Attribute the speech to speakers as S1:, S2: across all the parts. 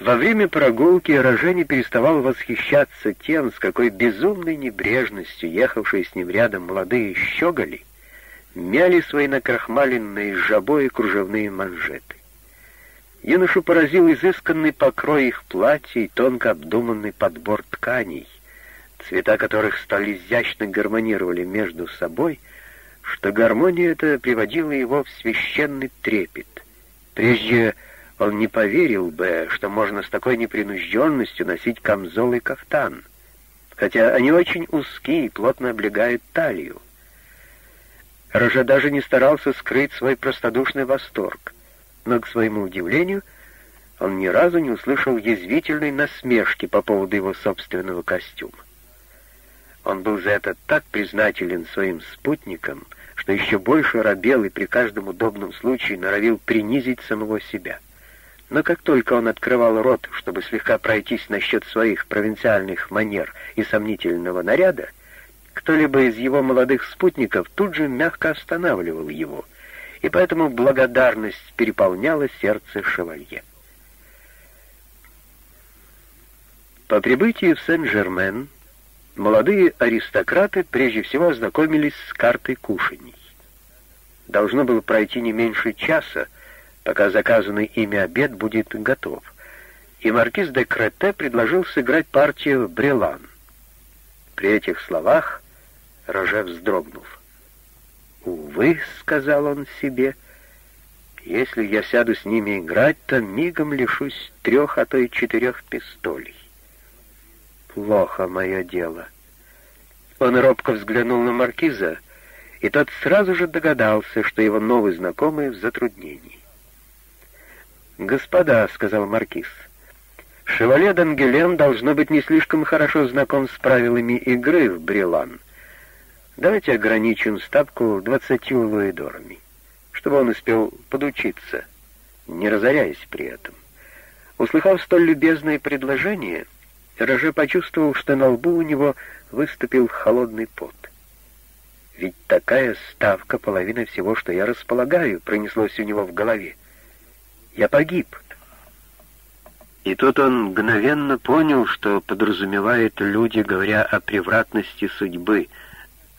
S1: Во время прогулки Роже не переставал восхищаться тем, с какой безумной небрежностью ехавшие с ним рядом молодые щеголи мяли свои накрахмаленные жабо и кружевные манжеты. Юношу поразил изысканный покрой их платья и тонко обдуманный подбор тканей, цвета которых столь изящно гармонировали между собой, что гармония эта приводила его в священный трепет. Прежде он не поверил бы, что можно с такой непринужденностью носить камзол и кафтан, хотя они очень узкие и плотно облегают талию. Рожа даже не старался скрыть свой простодушный восторг, но, к своему удивлению, он ни разу не услышал язвительной насмешки по поводу его собственного костюма. Он был за это так признателен своим спутникам, что еще больше робел и при каждом удобном случае норовил принизить самого себя. Но как только он открывал рот, чтобы слегка пройтись насчет своих провинциальных манер и сомнительного наряда, кто-либо из его молодых спутников тут же мягко останавливал его, и поэтому благодарность переполняла сердце шевалье. По прибытии в Сен-Жермен молодые аристократы прежде всего ознакомились с картой кушаний. Должно было пройти не меньше часа, пока заказанный ими обед будет готов, и маркиз де Крете предложил сыграть партию брелан. При этих словах Роже вздрогнув. «Увы», — сказал он себе, — «если я сяду с ними играть, то мигом лишусь трех, а то и четырех пистолей. Плохо мое дело». Он робко взглянул на маркиза, и тот сразу же догадался, что его новый знакомый в затруднении. «Господа», — сказал маркиз, — «шевале Дангелен должно быть не слишком хорошо знаком с правилами игры в брелан. Давайте ограничим ставку двадцатью луидорами, чтобы он успел подучиться, не разоряясь при этом». Услыхав столь любезное предложение, Роже почувствовал, что на лбу у него выступил холодный пот. «Ведь такая ставка — половина всего, что я располагаю», — пронеслось у него в голове я погиб. И тут он мгновенно понял, что подразумевают люди, говоря о превратности судьбы.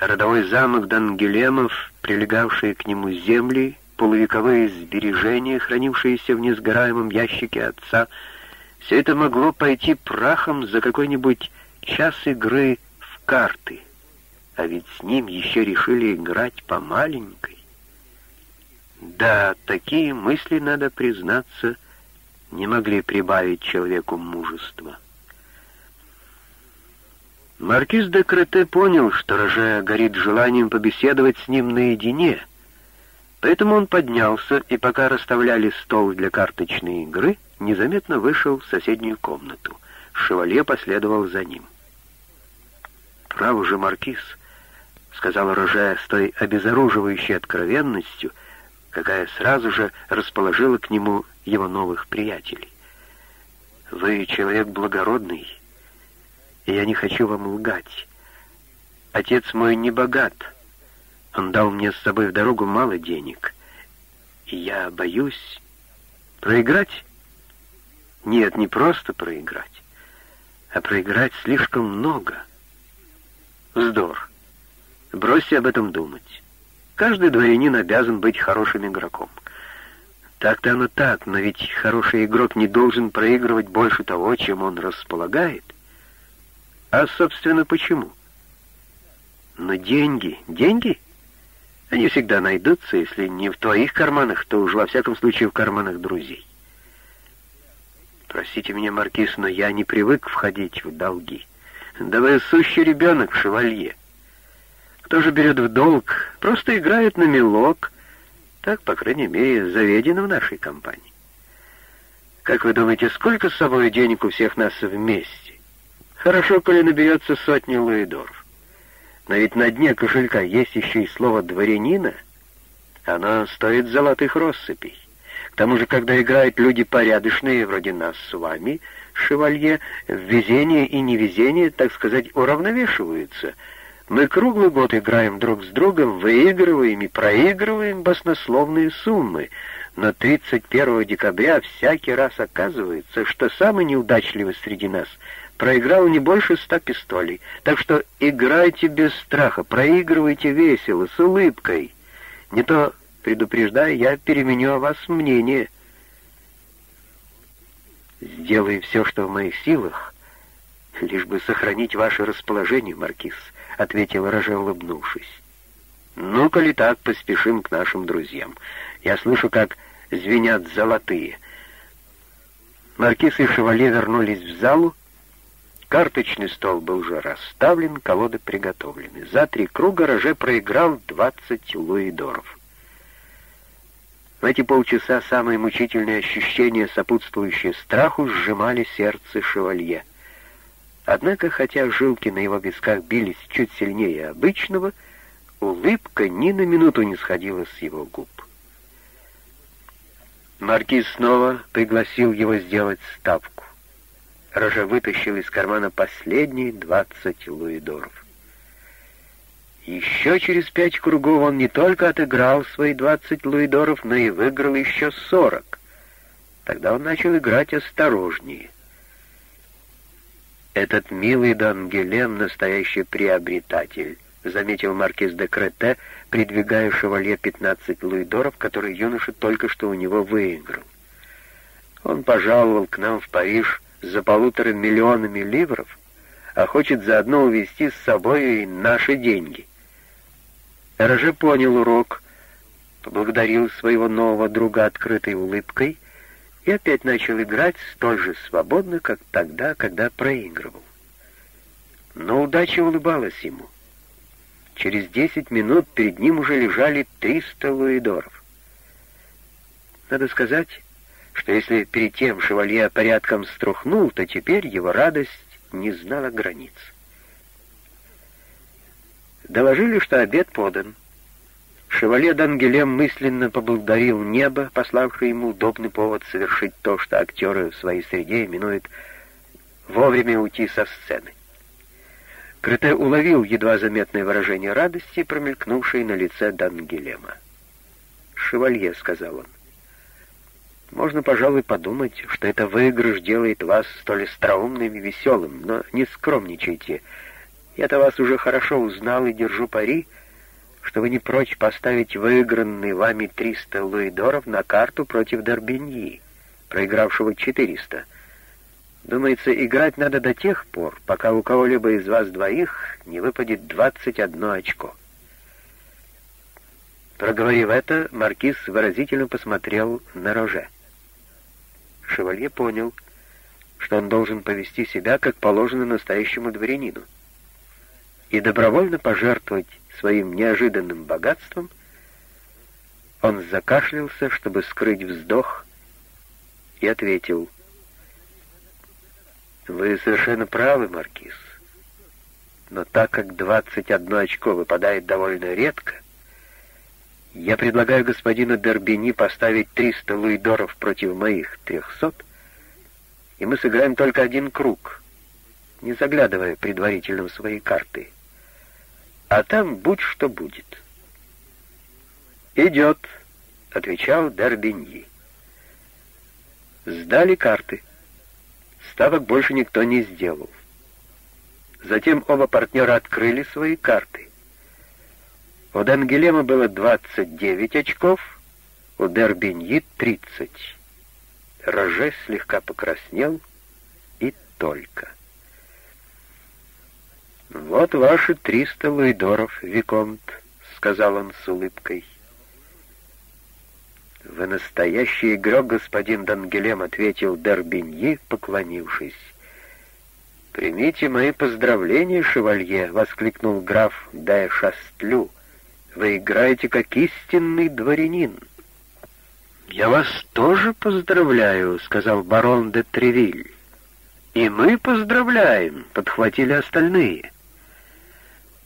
S1: Родовой замок Дангелемов, прилегавшие к нему земли, полувековые сбережения, хранившиеся в несгораемом ящике отца, все это могло пойти прахом за какой-нибудь час игры в карты. А ведь с ним еще решили играть по маленькой. Да, такие мысли, надо признаться, не могли прибавить человеку мужества. Маркиз де Крете понял, что Роже горит желанием побеседовать с ним наедине, поэтому он поднялся и, пока расставляли стол для карточной игры, незаметно вышел в соседнюю комнату. Шевалье последовал за ним. «Право же, Маркиз», — сказал Роже с той обезоруживающей откровенностью — какая сразу же расположила к нему его новых приятелей. «Вы человек благородный, и я не хочу вам лгать. Отец мой не богат. Он дал мне с собой в дорогу мало денег. И я боюсь проиграть? Нет, не просто проиграть, а проиграть слишком много. Вздор. Бросьте об этом думать. Каждый дворянин обязан быть хорошим игроком. Так-то оно так, но ведь хороший игрок не должен проигрывать больше того, чем он располагает. А, собственно, почему? Но деньги, деньги, они всегда найдутся, если не в твоих карманах, то уж во всяком случае в карманах друзей. Простите меня, Маркиз, но я не привык входить в долги. Да вы сущий ребенок, шевалье. Кто же берет в долг, просто играет на мелок. Так, по крайней мере, заведено в нашей компании. Как вы думаете, сколько с собой денег у всех нас вместе? Хорошо, коли наберется сотни луидоров. Но ведь на дне кошелька есть еще и слово «дворянина». Оно стоит золотых россыпей. К тому же, когда играют люди порядочные, вроде нас с вами, шевалье, везение и невезение, так сказать, уравновешиваются — мы круглый год играем друг с другом, выигрываем и проигрываем баснословные суммы, но 31 декабря всякий раз оказывается, что самый неудачливый среди нас проиграл не больше ста пистолей. Так что играйте без страха, проигрывайте весело, с улыбкой. Не то, предупреждаю, я переменю о вас мнение. Сделаю все, что в моих силах, лишь бы сохранить ваше расположение, Маркиз, — ответил Роже, улыбнувшись. Ну, коли так, поспешим к нашим друзьям. Я слышу, как звенят золотые. Маркиз и Шевале вернулись в залу. Карточный стол был уже расставлен, колоды приготовлены. За три круга Роже проиграл 20 луидоров. В эти полчаса самые мучительные ощущения, сопутствующие страху, сжимали сердце шевалье. Однако, хотя жилки на его висках бились чуть сильнее обычного, улыбка ни на минуту не сходила с его губ. Маркиз снова пригласил его сделать ставку. Рожа вытащил из кармана последние двадцать луидоров. Еще через пять кругов он не только отыграл свои двадцать луидоров, но и выиграл еще сорок. Тогда он начал играть осторожнее. Этот милый Дон Гелем — настоящий приобретатель. — заметил маркиз де Крете, придвигая шевалье 15 луидоров, которые юноша только что у него выиграл. Он пожаловал к нам в Париж за полутора миллионами ливров, а хочет заодно увезти с собой и наши деньги. Роже понял урок, поблагодарил своего нового друга открытой улыбкой и опять начал играть столь же свободно, как тогда, когда проигрывал. Но удача улыбалась ему — Через десять минут перед ним уже лежали триста луидоров. Надо сказать, что если перед тем шевалье порядком струхнул, то теперь его радость не знала границ. Доложили, что обед подан. Шевале Дангелем мысленно поблагодарил небо, пославшее ему удобный повод совершить то, что актеры в своей среде именуют «вовремя уйти со сцены». Крете уловил едва заметное выражение радости, промелькнувшее на лице Дангелема. «Шевалье», — сказал он, — «можно, пожалуй, подумать, что это выигрыш делает вас столь остроумным и веселым, но не скромничайте. Я-то вас уже хорошо узнал и держу пари, что вы не прочь поставить выигранные вами 300 луидоров на карту против Дорбиньи, проигравшего 400. Думается, играть надо до тех пор, пока у кого-либо из вас двоих не выпадет 21 очко. Проговорив это, маркиз выразительно посмотрел на Роже. Шевалье понял, что он должен повести себя, как положено настоящему дворянину, и добровольно пожертвовать своим неожиданным богатством, он закашлялся, чтобы скрыть вздох, и ответил — вы совершенно правы, Маркиз. Но так как 21 очко выпадает довольно редко, я предлагаю господину Дербини поставить 300 луидоров против моих 300, и мы сыграем только один круг, не заглядывая предварительно в свои карты. А там будь что будет. «Идет», — отвечал Дербиньи. Сдали карты. Ставок больше никто не сделал. Затем оба партнера открыли свои карты. У Дангелема было 29 очков, у Дербиньи 30. Роже слегка покраснел и только. «Вот ваши триста луидоров, Виконт», — сказал он с улыбкой. «Вы настоящий игрок, господин Дангелем», — ответил Дербиньи, поклонившись. «Примите мои поздравления, шевалье», — воскликнул граф де Шастлю. «Вы играете как истинный дворянин». «Я вас тоже поздравляю», — сказал барон де Тревиль. «И мы поздравляем», — подхватили остальные.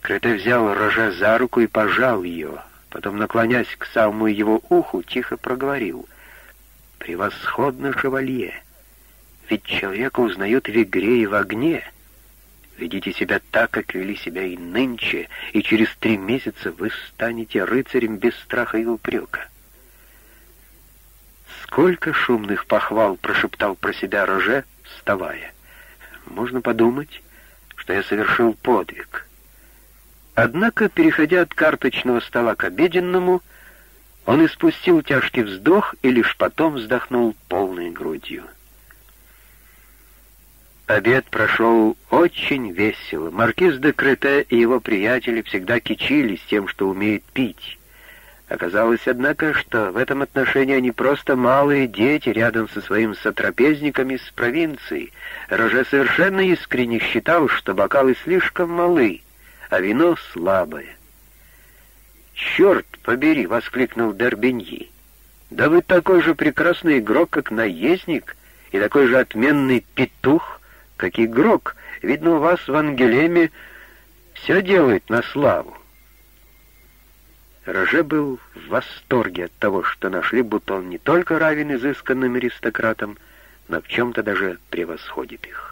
S1: Крыто взял Роже за руку и пожал ее. Потом, наклонясь к самому его уху, тихо проговорил. «Превосходно, шевалье! Ведь человека узнают в игре и в огне. Ведите себя так, как вели себя и нынче, и через три месяца вы станете рыцарем без страха и упрека». «Сколько шумных похвал!» — прошептал про себя Роже, вставая. «Можно подумать, что я совершил подвиг». Однако, переходя от карточного стола к обеденному, он испустил тяжкий вздох и лишь потом вздохнул полной грудью. Обед прошел очень весело. Маркиз де Крете и его приятели всегда кичились тем, что умеют пить. Оказалось, однако, что в этом отношении они просто малые дети рядом со своим сотрапезниками с провинции. Роже совершенно искренне считал, что бокалы слишком малы, а вино слабое. «Черт побери!» — воскликнул Дербеньи. «Да вы такой же прекрасный игрок, как наездник, и такой же отменный петух, как игрок. Видно, у вас в Ангелеме все делает на славу». Роже был в восторге от того, что нашли, будто он не только равен изысканным аристократам, но в чем-то даже превосходит их.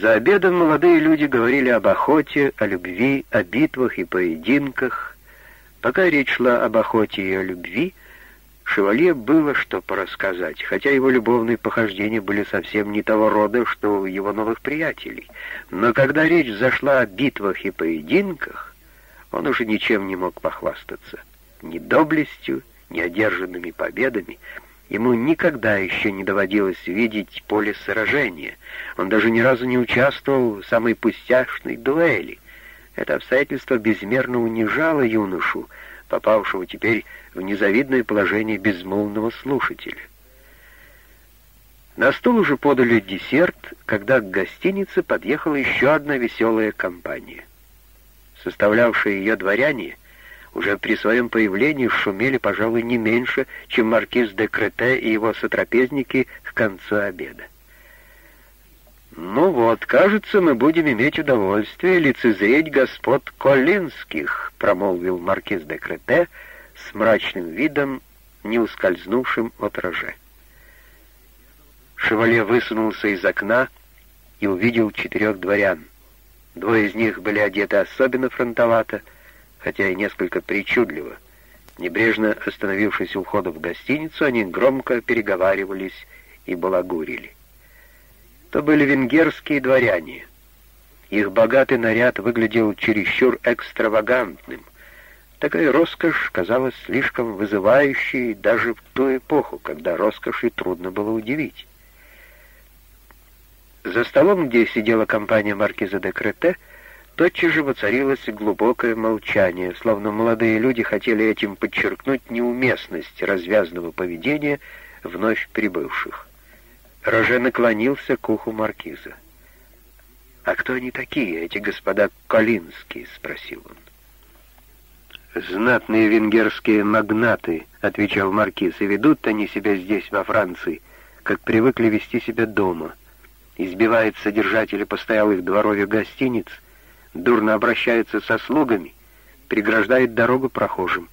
S1: За обедом молодые люди говорили об охоте, о любви, о битвах и поединках. Пока речь шла об охоте и о любви, Шевалье было что порассказать, хотя его любовные похождения были совсем не того рода, что у его новых приятелей. Но когда речь зашла о битвах и поединках, он уже ничем не мог похвастаться. Ни доблестью, ни одержанными победами. Ему никогда еще не доводилось видеть поле сражения. Он даже ни разу не участвовал в самой пустяшной дуэли. Это обстоятельство безмерно унижало юношу, попавшего теперь в незавидное положение безмолвного слушателя. На стол уже подали десерт, когда к гостинице подъехала еще одна веселая компания составлявшие ее дворяне, уже при своем появлении шумели, пожалуй, не меньше, чем маркиз де Крете и его сотрапезники к концу обеда. «Ну вот, кажется, мы будем иметь удовольствие лицезреть господ Колинских», промолвил маркиз де Крете с мрачным видом, не ускользнувшим от роже. Шевале высунулся из окна и увидел четырех дворян. Двое из них были одеты особенно фронтовато, хотя и несколько причудливо. Небрежно остановившись у входа в гостиницу, они громко переговаривались и балагурили. То были венгерские дворяне. Их богатый наряд выглядел чересчур экстравагантным. Такая роскошь казалась слишком вызывающей даже в ту эпоху, когда роскоши трудно было удивить. За столом, где сидела компания маркиза де Крете, тотчас же воцарилось глубокое молчание, словно молодые люди хотели этим подчеркнуть неуместность развязного поведения вновь прибывших. Роже наклонился к уху маркиза. «А кто они такие, эти господа Колинские?» — спросил он. «Знатные венгерские магнаты», — отвечал маркиз, — «и ведут они себя здесь, во Франции, как привыкли вести себя дома» избивает содержателей постоялых дворовья гостиниц, дурно обращается со слугами, преграждает дорогу прохожим.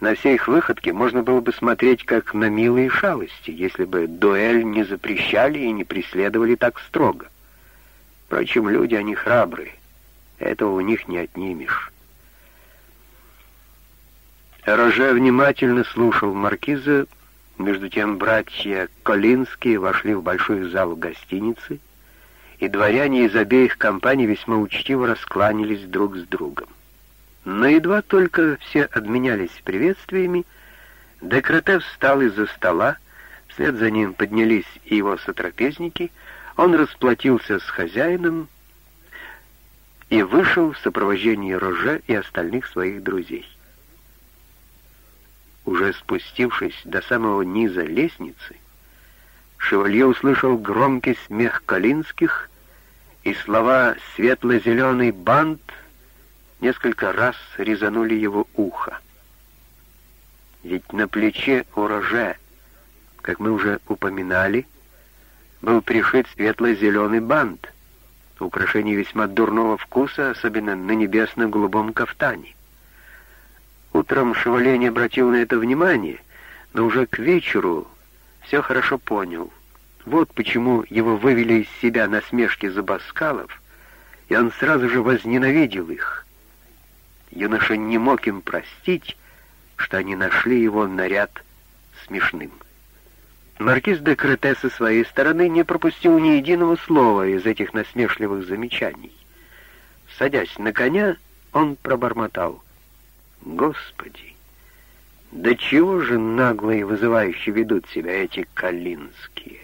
S1: На все их выходки можно было бы смотреть как на милые шалости, если бы дуэль не запрещали и не преследовали так строго. Впрочем, люди, они храбрые, этого у них не отнимешь. Роже внимательно слушал маркиза, между тем братья Колинские вошли в большой зал гостиницы, и дворяне из обеих компаний весьма учтиво раскланялись друг с другом. Но едва только все обменялись приветствиями, Декрете встал из-за стола, вслед за ним поднялись и его сотрапезники, он расплатился с хозяином и вышел в сопровождении Роже и остальных своих друзей. Уже спустившись до самого низа лестницы, Шевалье услышал громкий смех Калинских, и слова «светло-зеленый бант» несколько раз резанули его ухо. Ведь на плече урожая, как мы уже упоминали, был пришит светло-зеленый бант, украшение весьма дурного вкуса, особенно на небесно-голубом кафтане. Утром Шевале не обратил на это внимания, но уже к вечеру все хорошо понял. Вот почему его вывели из себя насмешки забаскалов, и он сразу же возненавидел их. Юноша не мог им простить, что они нашли его наряд смешным. Маркиз де Крете со своей стороны не пропустил ни единого слова из этих насмешливых замечаний. Садясь на коня, он пробормотал. «Господи, да чего же нагло и вызывающе ведут себя эти калинские?»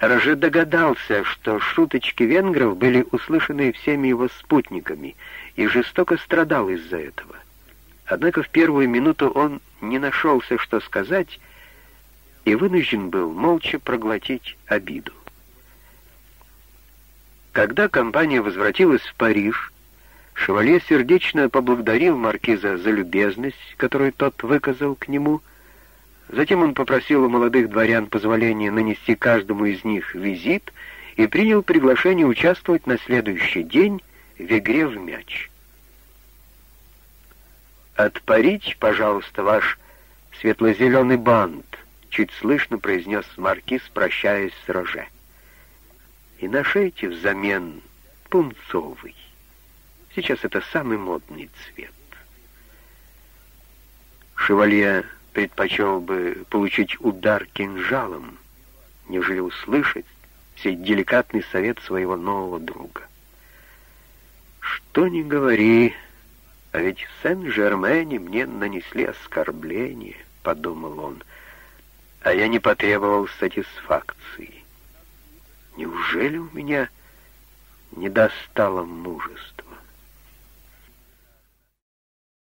S1: Роже догадался, что шуточки венгров были услышаны всеми его спутниками, и жестоко страдал из-за этого. Однако в первую минуту он не нашелся, что сказать, и вынужден был молча проглотить обиду. Когда компания возвратилась в Париж, Шевалье сердечно поблагодарил маркиза за любезность, которую тот выказал к нему. Затем он попросил у молодых дворян позволения нанести каждому из них визит и принял приглашение участвовать на следующий день в игре в мяч. «Отпарить, пожалуйста, ваш светло-зеленый бант», — чуть слышно произнес маркиз, прощаясь с Роже. «И нашейте взамен пунцовый. Сейчас это самый модный цвет». Шевалье предпочел бы получить удар кинжалом, нежели услышать сей деликатный совет своего нового друга. «Что ни говори, а ведь в Сен-Жермене мне нанесли оскорбление», — подумал он, — а я не потребовал сатисфакции. Неужели у меня не достало мужества?